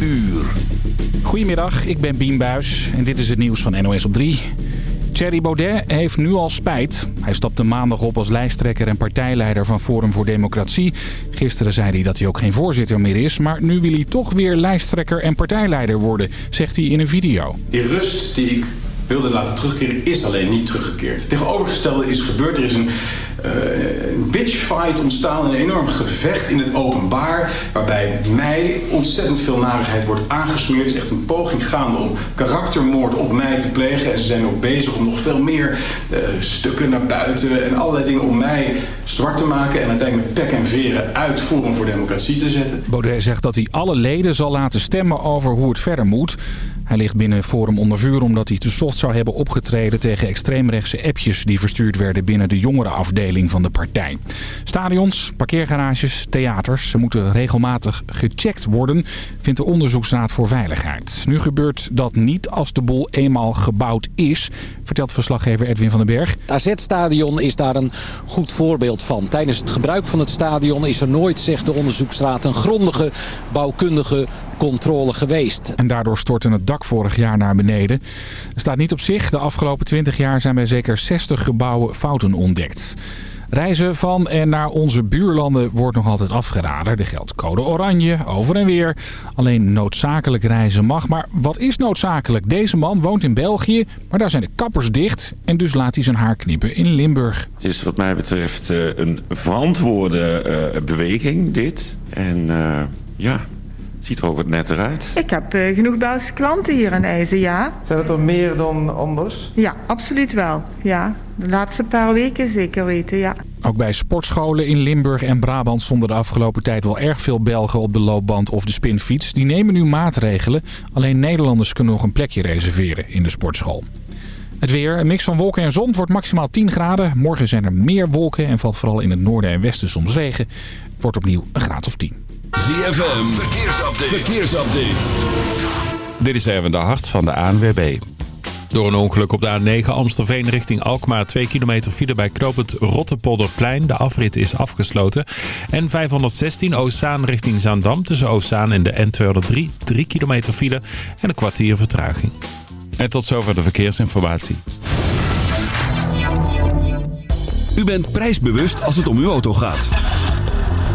uur. Goedemiddag, ik ben Bien Buis en dit is het nieuws van NOS op 3. Thierry Baudet heeft nu al spijt. Hij stapte maandag op als lijsttrekker en partijleider van Forum voor Democratie. Gisteren zei hij dat hij ook geen voorzitter meer is. Maar nu wil hij toch weer lijsttrekker en partijleider worden, zegt hij in een video. Die rust die ik wilde laten terugkeren is alleen niet teruggekeerd. Het tegenovergestelde is gebeurd. Er is een, een bitchfight ontstaan, een enorm gevecht in het openbaar... waarbij mij ontzettend veel narigheid wordt aangesmeerd. Het is echt een poging gaande om karaktermoord op mij te plegen. En ze zijn ook bezig om nog veel meer uh, stukken naar buiten... en allerlei dingen om mij zwart te maken... en uiteindelijk met pek en veren uit Forum voor Democratie te zetten. Baudet zegt dat hij alle leden zal laten stemmen over hoe het verder moet... Hij ligt binnen Forum onder vuur omdat hij te soft zou hebben opgetreden tegen extreemrechtse appjes die verstuurd werden binnen de jongerenafdeling van de partij. Stadions, parkeergarages, theaters, ze moeten regelmatig gecheckt worden, vindt de Onderzoeksraad voor Veiligheid. Nu gebeurt dat niet als de boel eenmaal gebouwd is, vertelt verslaggever Edwin van den Berg. Het AZ-stadion is daar een goed voorbeeld van. Tijdens het gebruik van het stadion is er nooit, zegt de onderzoeksraad, een grondige bouwkundige controle geweest. En daardoor stortte het dak vorig jaar naar beneden. Er staat niet op zich. De afgelopen 20 jaar zijn bij zeker 60 gebouwen fouten ontdekt. Reizen van en naar onze buurlanden wordt nog altijd afgeraden. Er geldt code oranje, over en weer. Alleen noodzakelijk reizen mag. Maar wat is noodzakelijk? Deze man woont in België, maar daar zijn de kappers dicht. En dus laat hij zijn haar knippen in Limburg. Het is wat mij betreft een verantwoorde uh, beweging, dit. En uh, ja, ziet er ook wat netter uit. Ik heb uh, genoeg Belgische klanten hier in IJzen, ja. Zijn het er meer dan anders? Ja, absoluut wel. Ja, de laatste paar weken zeker weten, ja. Ook bij sportscholen in Limburg en Brabant stonden de afgelopen tijd wel erg veel Belgen op de loopband of de spinfiets. Die nemen nu maatregelen. Alleen Nederlanders kunnen nog een plekje reserveren in de sportschool. Het weer, een mix van wolken en zon, het wordt maximaal 10 graden. Morgen zijn er meer wolken en valt vooral in het noorden en westen soms regen. Het wordt opnieuw een graad of 10. ZFM, verkeersupdate. verkeersupdate. Dit is even de hart van de ANWB. Door een ongeluk op de A9 Amstelveen richting Alkmaar... 2 kilometer file bij knooppunt Rottepolderplein. De afrit is afgesloten. En 516 Oostzaan richting Zaandam. Tussen Oostzaan en de N203 3 kilometer file en een kwartier vertraging. En tot zover de verkeersinformatie. U bent prijsbewust als het om uw auto gaat.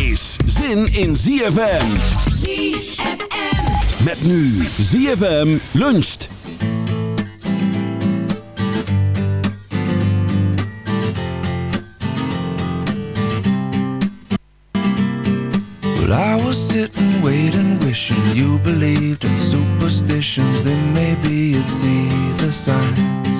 Is zin in ZFM. ZFM. Met nu ZFM luncht. Well, I was sitting, waiting, wishing you believed in superstitions. Then maybe you'd see the signs.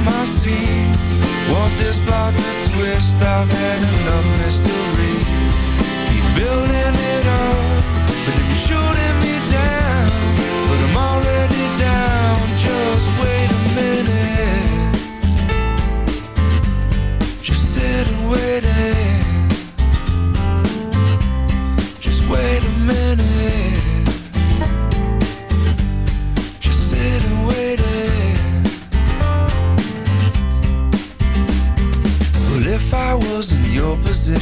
Not my scene Want this plot to twist I've had enough mystery. Keep building it up But then you're shooting me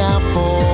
out for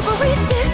to did.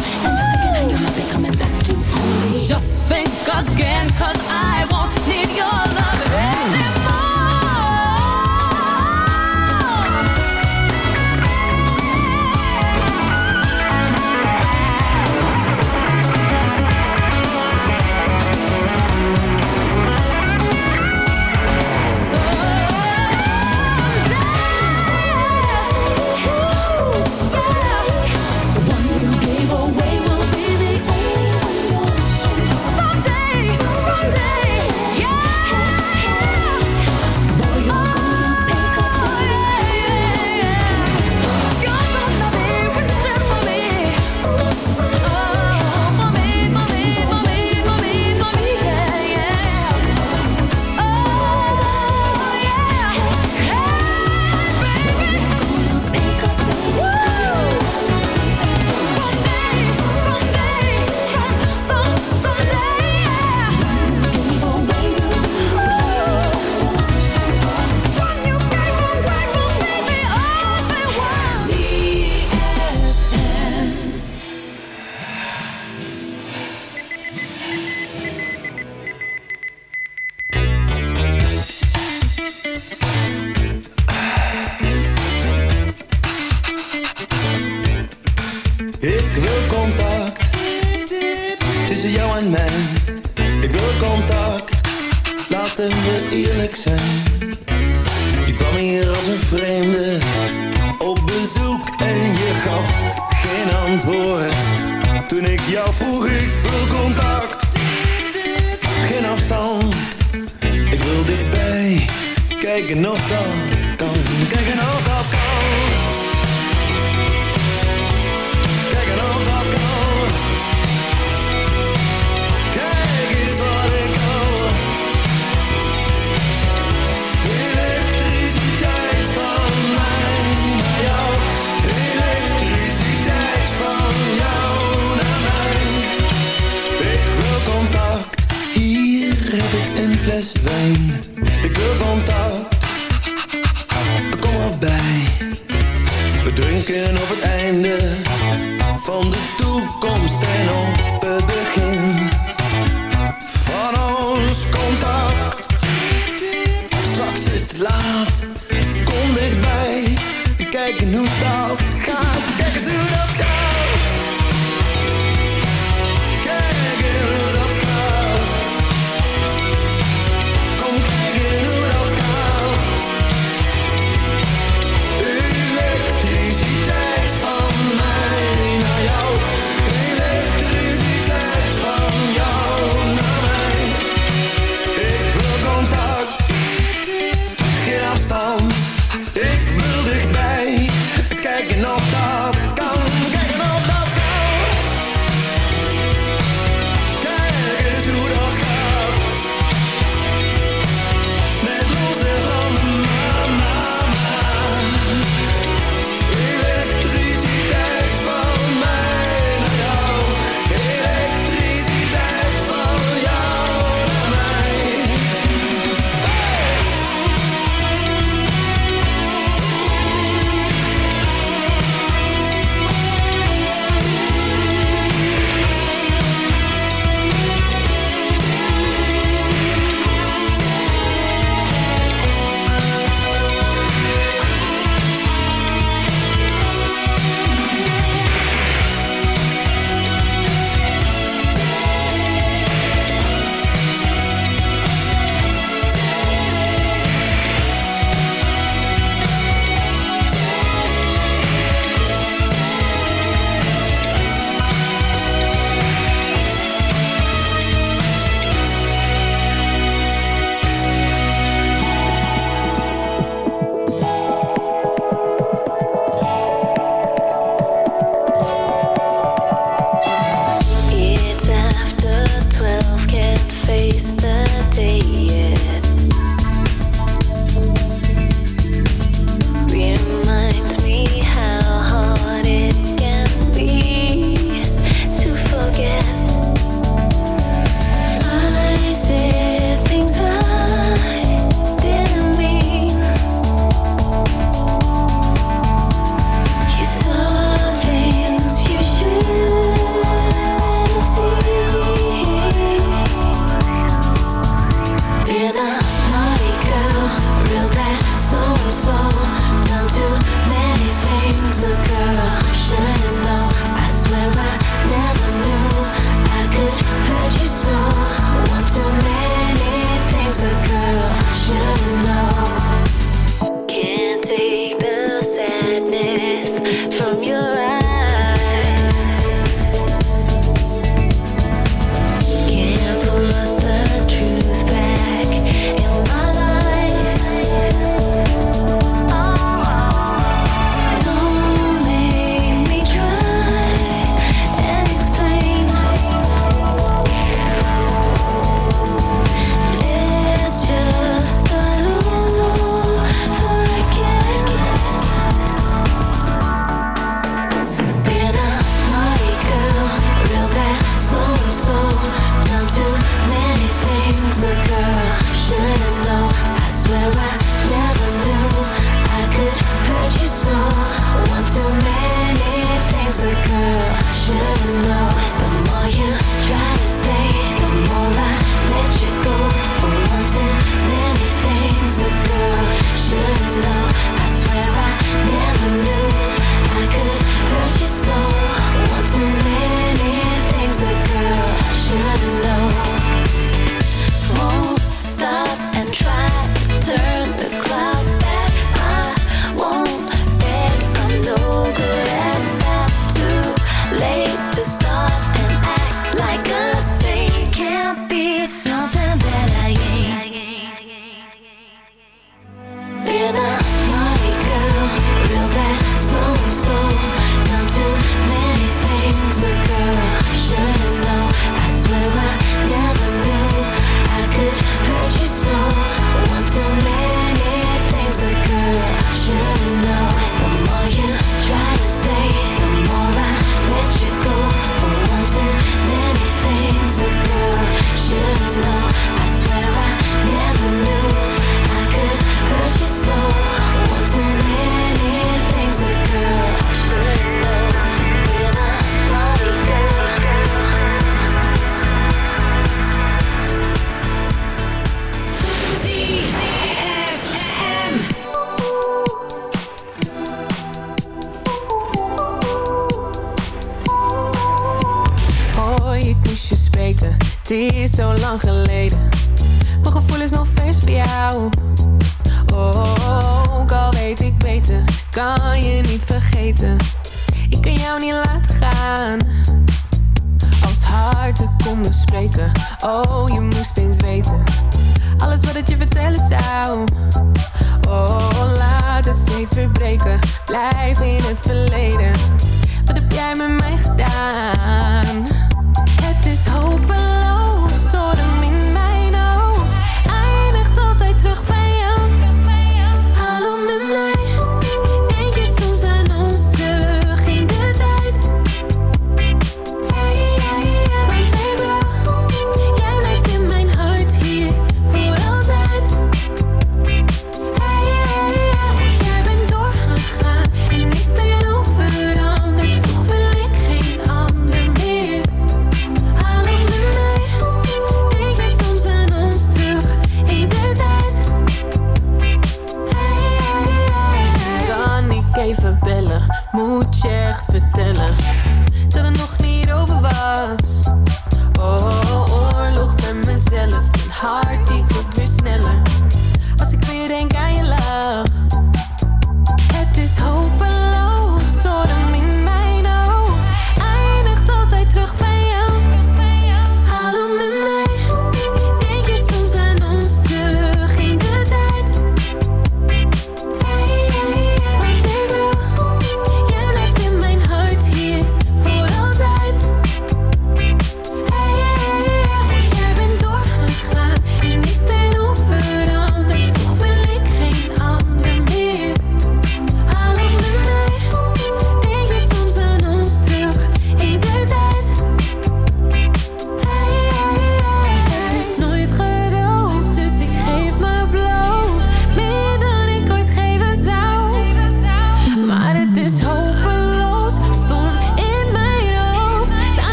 me.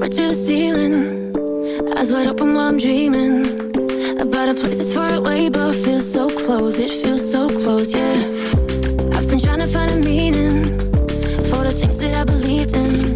But you're the ceiling. Eyes wide open while I'm dreaming About a place that's far away But feels so close, it feels so close, yeah. I've been trying to find a meaning For the things that I believed in.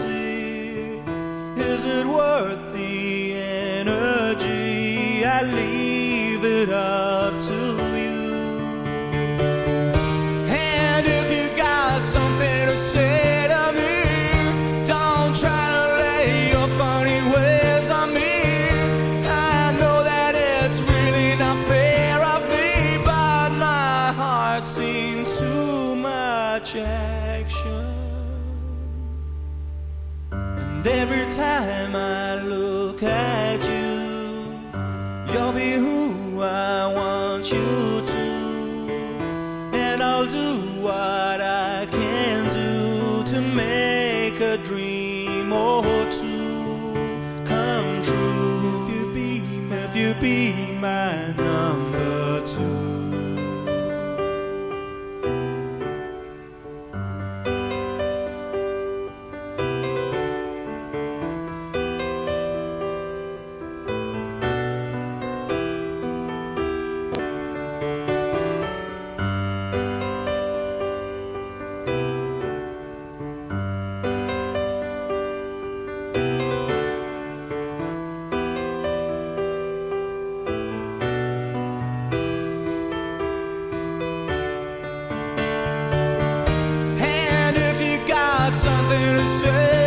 could I? nothing to say.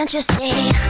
Can't you see?